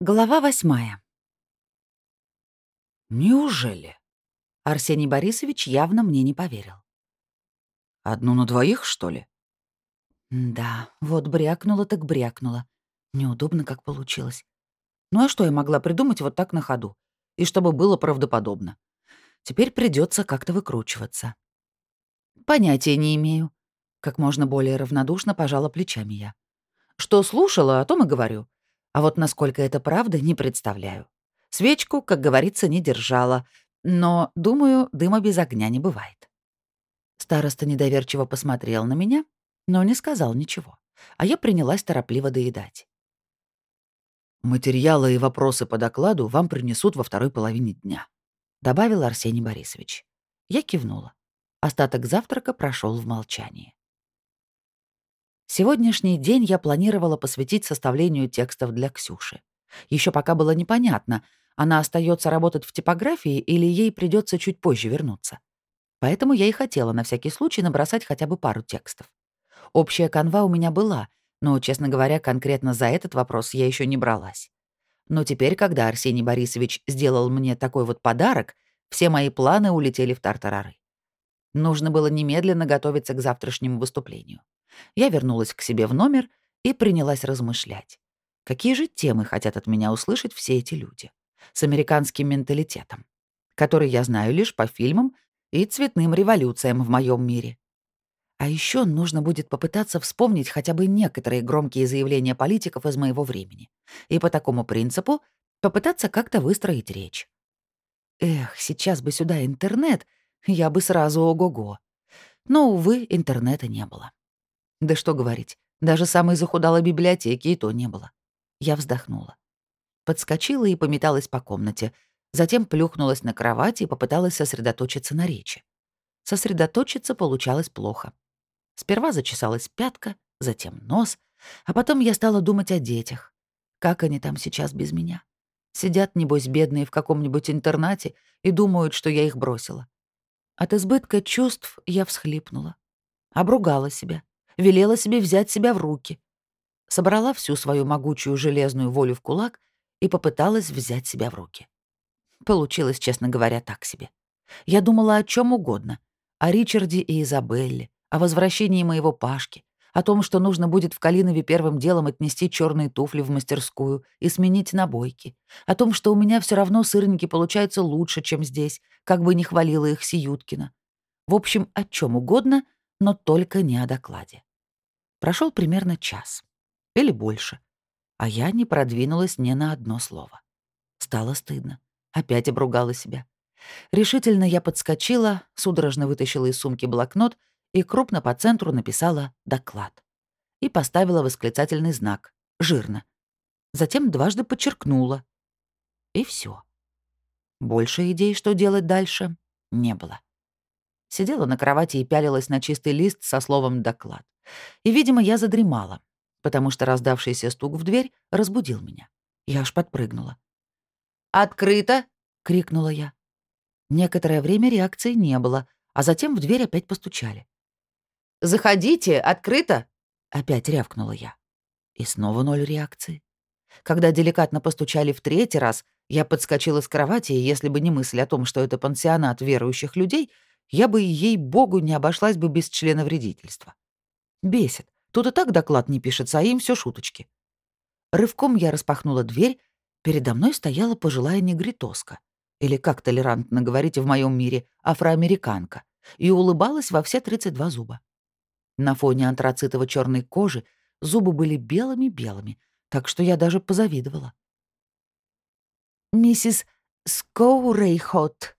Глава восьмая. «Неужели?» Арсений Борисович явно мне не поверил. «Одну на двоих, что ли?» Да, вот брякнула так брякнула. Неудобно как получилось. Ну а что я могла придумать вот так на ходу? И чтобы было правдоподобно. Теперь придется как-то выкручиваться. Понятия не имею. Как можно более равнодушно пожала плечами я. Что слушала, о том и говорю. А вот насколько это правда, не представляю. Свечку, как говорится, не держала. Но, думаю, дыма без огня не бывает. Староста недоверчиво посмотрел на меня, но не сказал ничего. А я принялась торопливо доедать. «Материалы и вопросы по докладу вам принесут во второй половине дня», — добавил Арсений Борисович. Я кивнула. Остаток завтрака прошел в молчании. Сегодняшний день я планировала посвятить составлению текстов для Ксюши. Еще пока было непонятно, она остается работать в типографии или ей придется чуть позже вернуться. Поэтому я и хотела на всякий случай набросать хотя бы пару текстов. Общая канва у меня была, но, честно говоря, конкретно за этот вопрос я еще не бралась. Но теперь, когда Арсений Борисович сделал мне такой вот подарок, все мои планы улетели в тартарары. Нужно было немедленно готовиться к завтрашнему выступлению. Я вернулась к себе в номер и принялась размышлять. Какие же темы хотят от меня услышать все эти люди? С американским менталитетом, который я знаю лишь по фильмам и цветным революциям в моем мире. А еще нужно будет попытаться вспомнить хотя бы некоторые громкие заявления политиков из моего времени. И по такому принципу попытаться как-то выстроить речь. Эх, сейчас бы сюда интернет, я бы сразу ого-го. Но, увы, интернета не было. Да что говорить, даже самой захудалой библиотеки и то не было. Я вздохнула. Подскочила и пометалась по комнате, затем плюхнулась на кровать и попыталась сосредоточиться на речи. Сосредоточиться получалось плохо. Сперва зачесалась пятка, затем нос, а потом я стала думать о детях. Как они там сейчас без меня? Сидят, небось, бедные в каком-нибудь интернате и думают, что я их бросила. От избытка чувств я всхлипнула. Обругала себя велела себе взять себя в руки. Собрала всю свою могучую железную волю в кулак и попыталась взять себя в руки. Получилось, честно говоря, так себе. Я думала о чем угодно. О Ричарде и Изабелле, о возвращении моего Пашки, о том, что нужно будет в Калинове первым делом отнести черные туфли в мастерскую и сменить набойки, о том, что у меня все равно сырники получаются лучше, чем здесь, как бы не хвалила их Сиюткина. В общем, о чем угодно, но только не о докладе. Прошел примерно час. Или больше. А я не продвинулась ни на одно слово. Стало стыдно. Опять обругала себя. Решительно я подскочила, судорожно вытащила из сумки блокнот и крупно по центру написала «доклад». И поставила восклицательный знак «жирно». Затем дважды подчеркнула. И все. Больше идей, что делать дальше, не было. Сидела на кровати и пялилась на чистый лист со словом «доклад». И, видимо, я задремала, потому что раздавшийся стук в дверь разбудил меня. Я аж подпрыгнула. «Открыто!» — крикнула я. Некоторое время реакции не было, а затем в дверь опять постучали. «Заходите, открыто!» — опять рявкнула я. И снова ноль реакции. Когда деликатно постучали в третий раз, я подскочила с кровати, и если бы не мысль о том, что это пансионат верующих людей, я бы ей-богу не обошлась бы без члена вредительства. Бесит. Тут и так доклад не пишется, а им все шуточки. Рывком я распахнула дверь. Передо мной стояла пожилая негритоска. Или, как толерантно говорить в моем мире, афроамериканка. И улыбалась во все 32 зуба. На фоне антрацитово черной кожи зубы были белыми-белыми, так что я даже позавидовала. «Миссис Скоурейхот»,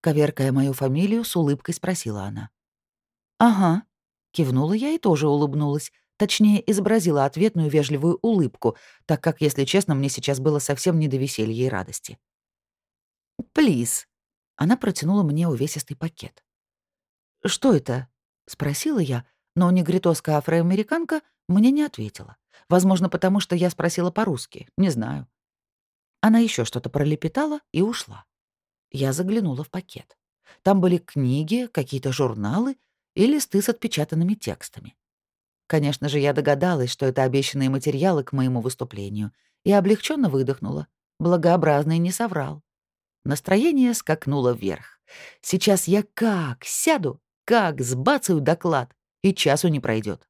Коверкая мою фамилию, с улыбкой спросила она. «Ага», — кивнула я и тоже улыбнулась. Точнее, изобразила ответную вежливую улыбку, так как, если честно, мне сейчас было совсем не до веселья и радости. «Плиз». Она протянула мне увесистый пакет. «Что это?» — спросила я, но негритоска афроамериканка мне не ответила. Возможно, потому что я спросила по-русски, не знаю. Она еще что-то пролепетала и ушла. Я заглянула в пакет. Там были книги, какие-то журналы и листы с отпечатанными текстами. Конечно же, я догадалась, что это обещанные материалы к моему выступлению, и облегченно выдохнула. Благообразный не соврал. Настроение скакнуло вверх. Сейчас я как сяду, как сбацаю доклад, и часу не пройдет.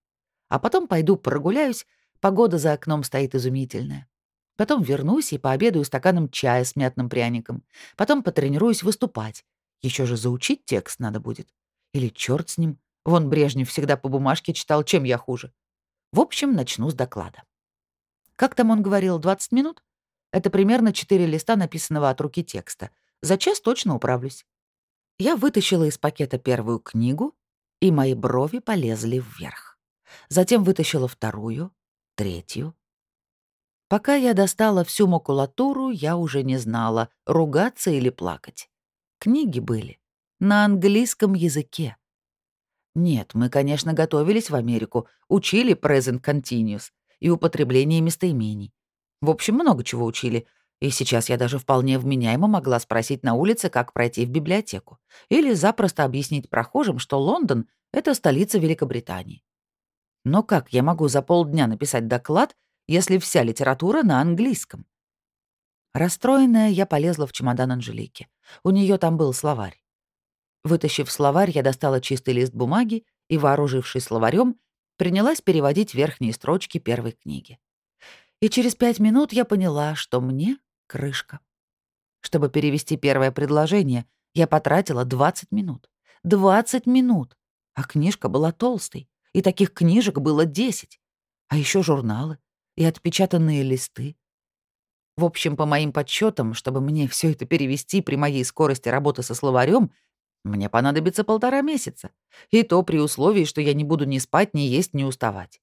А потом пойду прогуляюсь, погода за окном стоит изумительная. Потом вернусь и пообедаю стаканом чая с мятным пряником. Потом потренируюсь выступать. Еще же заучить текст надо будет. Или черт с ним. Вон Брежнев всегда по бумажке читал, чем я хуже. В общем, начну с доклада. Как там он говорил, 20 минут? Это примерно 4 листа написанного от руки текста. За час точно управлюсь. Я вытащила из пакета первую книгу, и мои брови полезли вверх. Затем вытащила вторую, третью. Пока я достала всю макулатуру, я уже не знала, ругаться или плакать. Книги были на английском языке. Нет, мы, конечно, готовились в Америку, учили present continuous и употребление местоимений. В общем, много чего учили. И сейчас я даже вполне вменяемо могла спросить на улице, как пройти в библиотеку. Или запросто объяснить прохожим, что Лондон — это столица Великобритании. Но как я могу за полдня написать доклад, если вся литература на английском? Расстроенная, я полезла в чемодан Анжелики. У нее там был словарь. Вытащив словарь, я достала чистый лист бумаги и, вооружившись словарем, принялась переводить верхние строчки первой книги. И через пять минут я поняла, что мне крышка. Чтобы перевести первое предложение, я потратила 20 минут. 20 минут! А книжка была толстой, и таких книжек было 10. А еще журналы и отпечатанные листы. В общем, по моим подсчетам, чтобы мне все это перевести при моей скорости работы со словарем, мне понадобится полтора месяца. И то при условии, что я не буду ни спать, ни есть, ни уставать.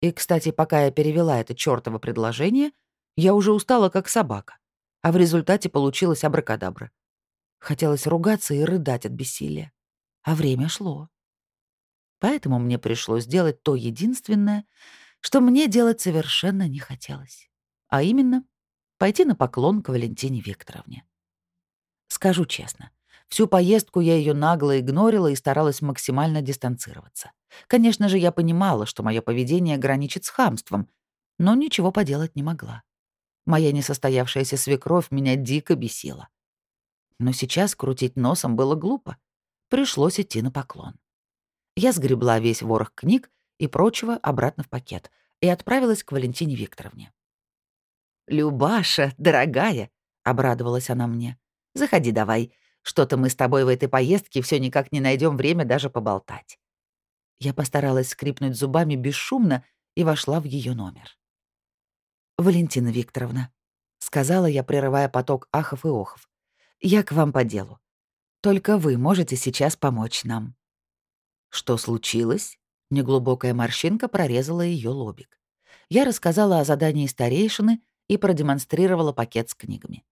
И, кстати, пока я перевела это чёртово предложение, я уже устала как собака. А в результате получилось абракадабра. Хотелось ругаться и рыдать от бессилия. А время шло. Поэтому мне пришлось сделать то единственное, что мне делать совершенно не хотелось. А именно, пойти на поклон к Валентине Викторовне. Скажу честно, Всю поездку я ее нагло игнорила и старалась максимально дистанцироваться. Конечно же, я понимала, что мое поведение граничит с хамством, но ничего поделать не могла. Моя несостоявшаяся свекровь меня дико бесила. Но сейчас крутить носом было глупо. Пришлось идти на поклон. Я сгребла весь ворох книг и прочего обратно в пакет и отправилась к Валентине Викторовне. «Любаша, дорогая!» — обрадовалась она мне. «Заходи давай. Что-то мы с тобой в этой поездке все никак не найдем время даже поболтать». Я постаралась скрипнуть зубами бесшумно и вошла в ее номер. «Валентина Викторовна», — сказала я, прерывая поток ахов и охов, — «я к вам по делу. Только вы можете сейчас помочь нам». «Что случилось?» — неглубокая морщинка прорезала ее лобик. Я рассказала о задании старейшины и продемонстрировала пакет с книгами.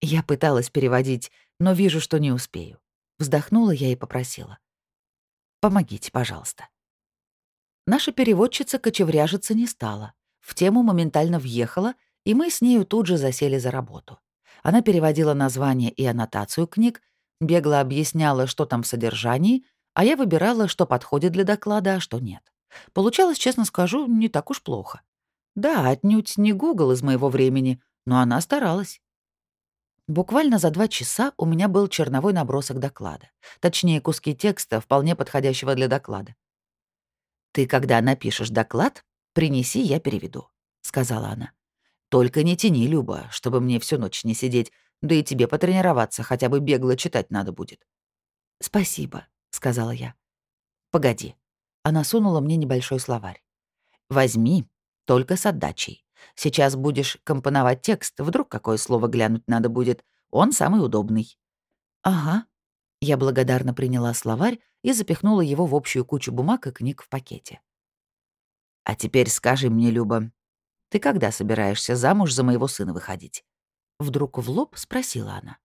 Я пыталась переводить, но вижу, что не успею. Вздохнула я и попросила. «Помогите, пожалуйста». Наша переводчица кочевряжиться не стала. В тему моментально въехала, и мы с нею тут же засели за работу. Она переводила название и аннотацию книг, бегло объясняла, что там в содержании, а я выбирала, что подходит для доклада, а что нет. Получалось, честно скажу, не так уж плохо. Да, отнюдь не Google из моего времени, но она старалась. Буквально за два часа у меня был черновой набросок доклада. Точнее, куски текста, вполне подходящего для доклада. «Ты, когда напишешь доклад, принеси, я переведу», — сказала она. «Только не тяни, Люба, чтобы мне всю ночь не сидеть, да и тебе потренироваться, хотя бы бегло читать надо будет». «Спасибо», — сказала я. «Погоди». Она сунула мне небольшой словарь. «Возьми, только с отдачей. Сейчас будешь компоновать текст, вдруг какое слово глянуть надо будет. Он самый удобный». «Ага». Я благодарно приняла словарь и запихнула его в общую кучу бумаг и книг в пакете. «А теперь скажи мне, Люба, ты когда собираешься замуж за моего сына выходить?» Вдруг в лоб спросила она.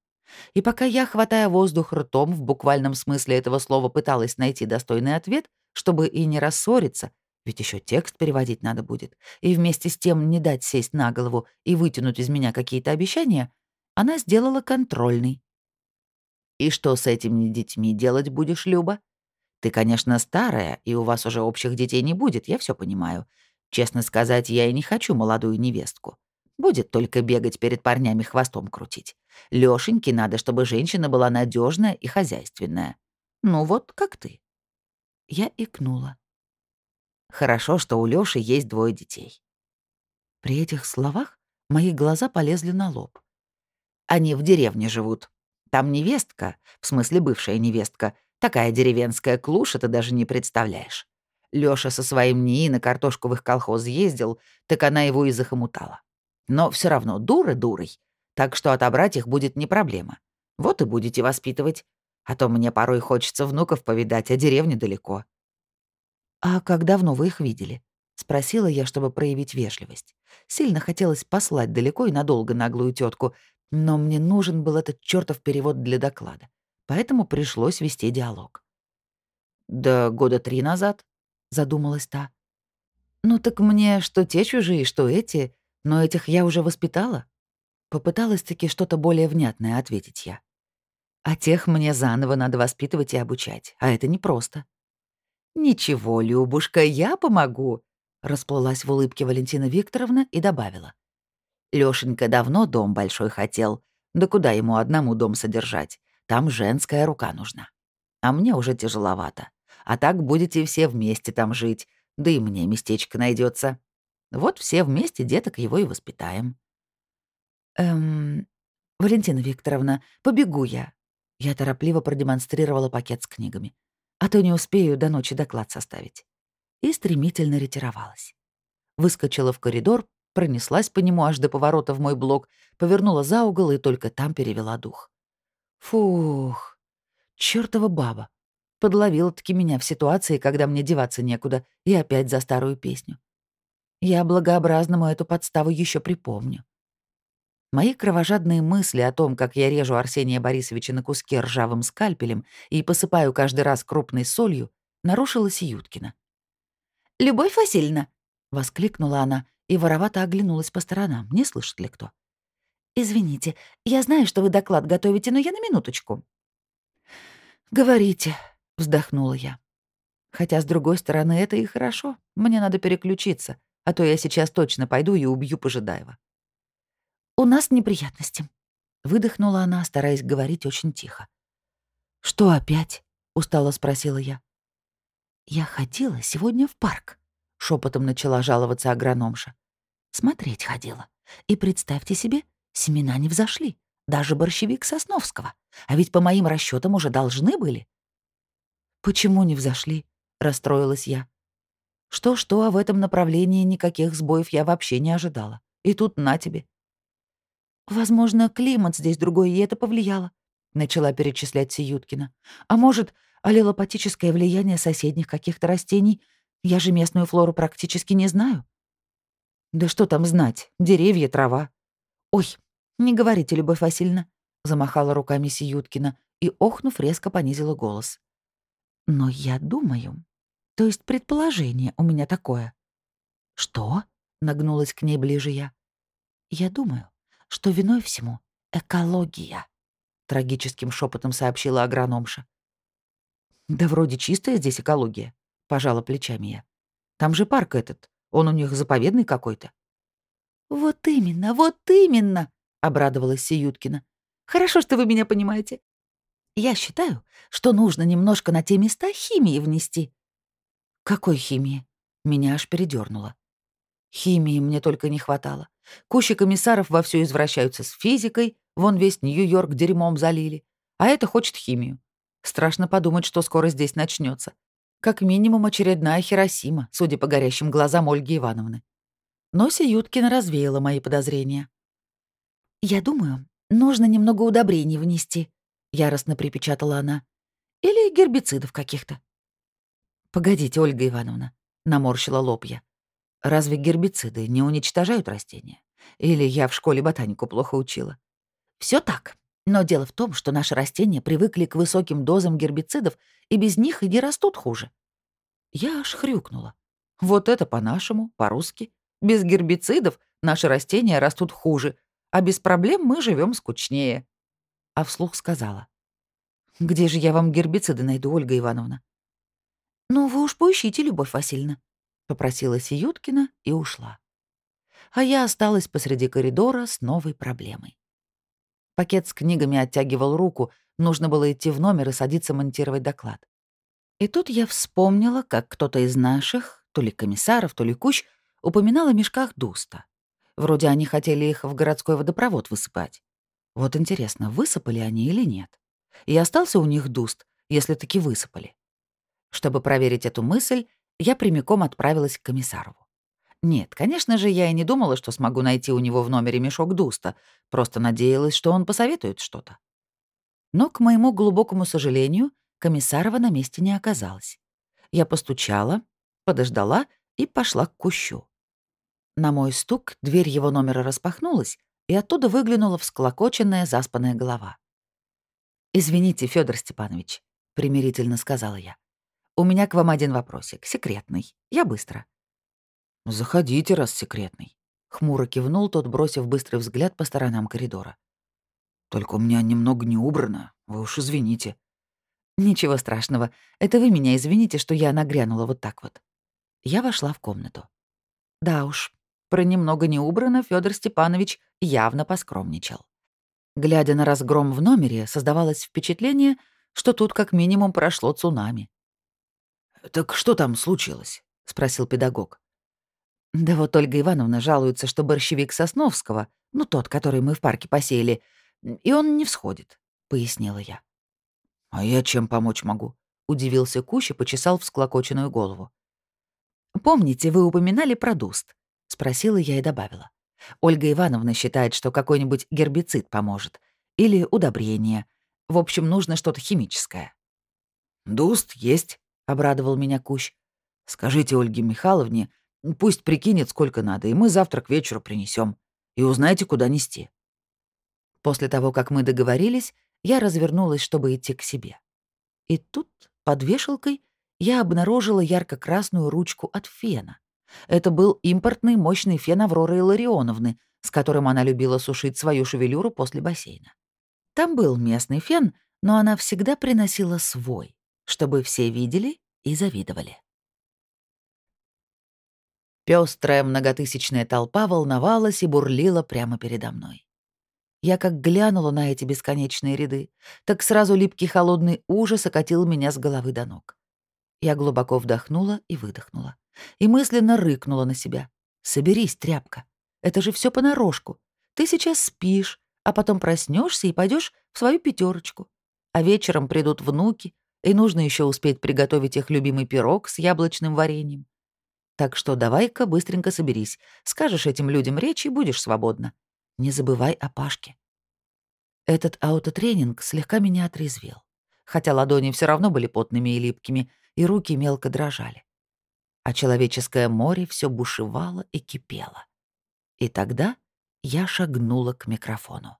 И пока я, хватая воздух ртом, в буквальном смысле этого слова пыталась найти достойный ответ, чтобы и не рассориться, ведь еще текст переводить надо будет. И вместе с тем не дать сесть на голову и вытянуть из меня какие-то обещания, она сделала контрольный. «И что с этими детьми делать будешь, Люба? Ты, конечно, старая, и у вас уже общих детей не будет, я все понимаю. Честно сказать, я и не хочу молодую невестку. Будет только бегать перед парнями хвостом крутить. Лёшеньке надо, чтобы женщина была надежная и хозяйственная. Ну вот, как ты. Я икнула. Хорошо, что у Лёши есть двое детей. При этих словах мои глаза полезли на лоб. Они в деревне живут. Там невестка, в смысле бывшая невестка, такая деревенская клуша, ты даже не представляешь. Лёша со своим НИИ на их колхоз ездил, так она его и захомутала. Но все равно дура дурой, так что отобрать их будет не проблема. Вот и будете воспитывать. А то мне порой хочется внуков повидать, а деревня далеко. «А как давно вы их видели?» — спросила я, чтобы проявить вежливость. Сильно хотелось послать далеко и надолго наглую тетку, но мне нужен был этот чертов перевод для доклада, поэтому пришлось вести диалог. «Да года три назад», — задумалась та. «Ну так мне что те чужие, что эти, но этих я уже воспитала». Попыталась-таки что-то более внятное ответить я. А тех мне заново надо воспитывать и обучать, а это непросто. «Ничего, Любушка, я помогу», — расплылась в улыбке Валентина Викторовна и добавила. Лёшенька давно дом большой хотел. Да куда ему одному дом содержать? Там женская рука нужна. А мне уже тяжеловато. А так будете все вместе там жить, да и мне местечко найдется. Вот все вместе деток его и воспитаем. Эм, Валентина Викторовна, побегу я. Я торопливо продемонстрировала пакет с книгами а то не успею до ночи доклад составить. И стремительно ретировалась. Выскочила в коридор, пронеслась по нему аж до поворота в мой блок, повернула за угол и только там перевела дух. Фух, чёртова баба. Подловила-таки меня в ситуации, когда мне деваться некуда, и опять за старую песню. Я благообразному эту подставу еще припомню. Мои кровожадные мысли о том, как я режу Арсения Борисовича на куски ржавым скальпелем и посыпаю каждый раз крупной солью, нарушила Сиюткина. «Любовь Васильевна!» — воскликнула она и воровато оглянулась по сторонам, не слышит ли кто. «Извините, я знаю, что вы доклад готовите, но я на минуточку». «Говорите», — вздохнула я. «Хотя, с другой стороны, это и хорошо. Мне надо переключиться, а то я сейчас точно пойду и убью Пожидаева». «У нас неприятности», — выдохнула она, стараясь говорить очень тихо. «Что опять?» — устало спросила я. «Я ходила сегодня в парк», — шепотом начала жаловаться агрономша. «Смотреть ходила. И представьте себе, семена не взошли. Даже борщевик Сосновского. А ведь по моим расчетам уже должны были». «Почему не взошли?» — расстроилась я. Что-что, а в этом направлении никаких сбоев я вообще не ожидала. И тут на тебе. «Возможно, климат здесь другой, и это повлияло», — начала перечислять Сиюткина. «А может, аллелопатическое влияние соседних каких-то растений? Я же местную флору практически не знаю». «Да что там знать? Деревья, трава». «Ой, не говорите, Любовь Васильевна», — замахала руками Сиюткина и, охнув, резко понизила голос. «Но я думаю, то есть предположение у меня такое». «Что?» — нагнулась к ней ближе я. «Я думаю, что виной всему экология», — трагическим шепотом сообщила агрономша. «Да вроде чистая здесь экология», — пожала плечами я. «Там же парк этот, он у них заповедный какой-то». «Вот именно, вот именно», — обрадовалась Сиюткина. «Хорошо, что вы меня понимаете. Я считаю, что нужно немножко на те места химии внести». «Какой химии?» Меня аж передернуло. Химии мне только не хватало. Куча комиссаров вовсю извращаются с физикой, вон весь Нью-Йорк дерьмом залили. А это хочет химию. Страшно подумать, что скоро здесь начнется. Как минимум очередная Хиросима, судя по горящим глазам Ольги Ивановны. Но Сиюткина развеяла мои подозрения. «Я думаю, нужно немного удобрений внести», — яростно припечатала она. «Или гербицидов каких-то». «Погодите, Ольга Ивановна», — наморщила лоб я. Разве гербициды не уничтожают растения? Или я в школе ботанику плохо учила? Все так. Но дело в том, что наши растения привыкли к высоким дозам гербицидов, и без них и не растут хуже. Я аж хрюкнула. Вот это по-нашему, по-русски. Без гербицидов наши растения растут хуже, а без проблем мы живем скучнее. А вслух сказала. «Где же я вам гербициды найду, Ольга Ивановна?» «Ну, вы уж поищите, Любовь Васильевна», — попросила Сиюткина и ушла. А я осталась посреди коридора с новой проблемой. Пакет с книгами оттягивал руку, нужно было идти в номер и садиться монтировать доклад. И тут я вспомнила, как кто-то из наших, то ли комиссаров, то ли кущ, упоминал о мешках Дуста. Вроде они хотели их в городской водопровод высыпать. Вот интересно, высыпали они или нет? И остался у них Дуст, если таки высыпали. Чтобы проверить эту мысль, я прямиком отправилась к комиссарову. Нет, конечно же, я и не думала, что смогу найти у него в номере мешок Дуста, просто надеялась, что он посоветует что-то. Но, к моему глубокому сожалению, комиссарова на месте не оказалось. Я постучала, подождала и пошла к кущу. На мой стук дверь его номера распахнулась, и оттуда выглянула всклокоченная заспанная голова. «Извините, Федор Степанович», — примирительно сказала я. У меня к вам один вопросик, секретный. Я быстро». «Заходите, раз секретный», — хмуро кивнул тот, бросив быстрый взгляд по сторонам коридора. «Только у меня немного не убрано, вы уж извините». «Ничего страшного. Это вы меня извините, что я нагрянула вот так вот». Я вошла в комнату. Да уж, про немного не убрано Федор Степанович явно поскромничал. Глядя на разгром в номере, создавалось впечатление, что тут как минимум прошло цунами. «Так что там случилось?» — спросил педагог. «Да вот Ольга Ивановна жалуется, что борщевик Сосновского, ну тот, который мы в парке посеяли, и он не всходит», — пояснила я. «А я чем помочь могу?» — удивился Кущ и почесал всклокоченную голову. «Помните, вы упоминали про дуст?» — спросила я и добавила. Ольга Ивановна считает, что какой-нибудь гербицид поможет. Или удобрение. В общем, нужно что-то химическое. «Дуст есть», — обрадовал меня Кущ. «Скажите Ольге Михайловне, пусть прикинет, сколько надо, и мы завтра к вечеру принесем. И узнаете, куда нести». После того, как мы договорились, я развернулась, чтобы идти к себе. И тут, под вешалкой, я обнаружила ярко-красную ручку от фена. Это был импортный мощный фен Авроры Илларионовны, с которым она любила сушить свою шевелюру после бассейна. Там был местный фен, но она всегда приносила свой чтобы все видели и завидовали. Пёстрая многотысячная толпа волновалась и бурлила прямо передо мной. Я как глянула на эти бесконечные ряды, так сразу липкий холодный ужас окатил меня с головы до ног. Я глубоко вдохнула и выдохнула. И мысленно рыкнула на себя. «Соберись, тряпка. Это же все понарошку. Ты сейчас спишь, а потом проснешься и пойдешь в свою пятерочку. А вечером придут внуки, и нужно еще успеть приготовить их любимый пирог с яблочным вареньем. Так что давай-ка быстренько соберись, скажешь этим людям речь и будешь свободна. Не забывай о Пашке. Этот аутотренинг слегка меня отрезвел, хотя ладони все равно были потными и липкими, и руки мелко дрожали. А человеческое море все бушевало и кипело. И тогда я шагнула к микрофону.